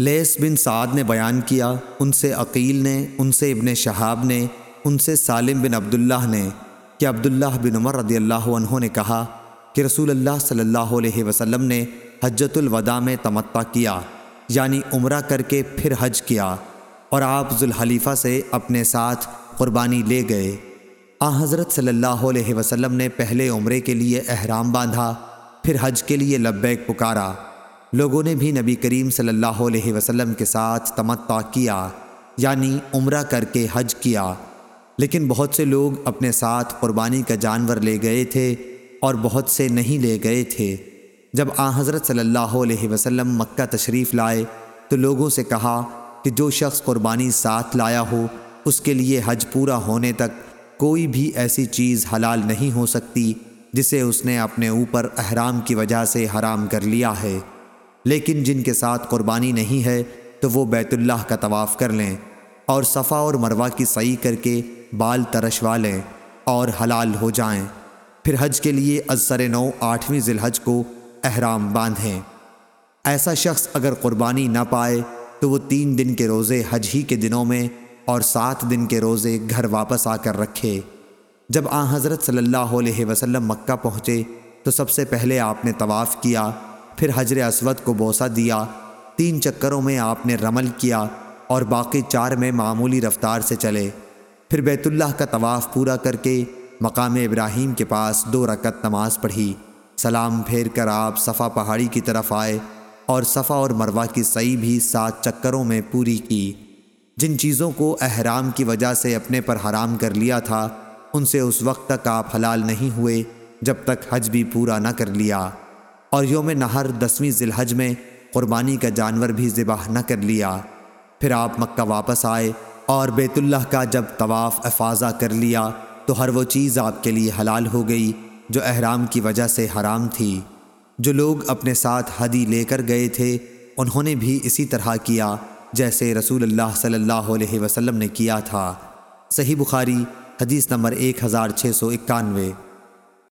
لیس بن سعد نے بیان کیا، ان سے عقیل نے، ان سے ابن شہاب نے، ان سے سالم بن عبداللہ نے، کہ عبداللہ بن عمر رضی اللہ عنہ نے کہا کہ رسول اللہ صلی اللہ علیہ وسلم نے حجت الوداع میں تمتع کیا یعنی عمرہ کر کے پھر حج کیا، اور آپ ذوالحلیفہ سے اپنے ساتھ قربانی لے گئے۔ آ، حضرت صلی اللہ علیہ وسلم نے پہلے عمرے کے لیے احرام باندھا، پھر حج کے لیے لبیک پکارا۔ لوگوں نے بھی نبی کریم صلی اللہ علیہ وسلم کے ساتھ تمتع کیا یعنی عمرہ کر کے حج کیا۔ لیکن بہت سے لوگ اپنے ساتھ قربانی کا جانور لے گئے تھے اور بہت سے نہیں لے گئے تھے۔ جب آ حضرت صلی اللہ علیہ وسلم مکہ تشریف لائے تو لوگوں سے کہا کہ جو شخص قربانی ساتھ لایا ہو، اس کے لیے حج پورا ہونے تک کوئی بھی ایسی چیز حلال نہیں ہو سکتی جسے اس نے اپنے اوپر احرام کی وجہ سے حرام کر لیا ہے۔ لیکن جن کے ساتھ قربانی نہیں ہے، تو وہ بیت اللہ کا طواف کر لیں اور صفا اور مروہ کی صحیح کر کے بال ترشوا لیں اور حلال ہو جائیں۔ پھر حج کے لیے ازسر نو آٹھویں ذی الحج کو احرام باندھیں۔ ایسا شخص اگر قربانی نہ پائے، تو وہ تین دن کے روزے حج ہی کے دنوں میں اور سات دن کے روزے گھر واپس آ کر رکھے۔ جب آ حضرت صلی اللہ علیہ وسلم مکہ پہنچے، تو سب سے پہلے آپ نے طواف کیا پھر حجر اسود کو بوسہ دیا۔ تین چکروں میں آپ نے رمل کیا اور باقی چار میں معمولی رفتار سے چلے۔ پھر بیت اللہ کا طواف پورا کر کے مقام ابراہیم کے پاس دو رکت نماز پڑھی۔ سلام پھیر کر آپ صفا پہاڑی کی طرف آئے اور صفا اور مروہ کی صحیح بھی سات چکروں میں پوری کی۔ جن چیزوں کو احرام کی وجہ سے اپنے پر حرام کر لیا تھا، ان سے اس وقت تک آپ حلال نہیں ہوئے جب تک حج بھی پورا نہ کر لیا۔ اور یوم نہر دسویں ذی الحج میں قربانی کا جانور بھی ذبح نہ کر لیا۔ پھر آپ مکہ واپس آئے اور بیت اللہ کا جب طواف افاظہ کر لیا تو ہر وہ چیز آپ کے لیے حلال ہو گئی جو احرام کی وجہ سے حرام تھی۔ جو لوگ اپنے ساتھ حدی لے کر گئے تھے، انہوں نے بھی اسی طرح کیا جیسے رسول اللہ صلی اللہ علیہ وسلم نے کیا تھا۔ صحیح بخاری، حدیث نمبر ایک ہزار چھ سو اکانوے۔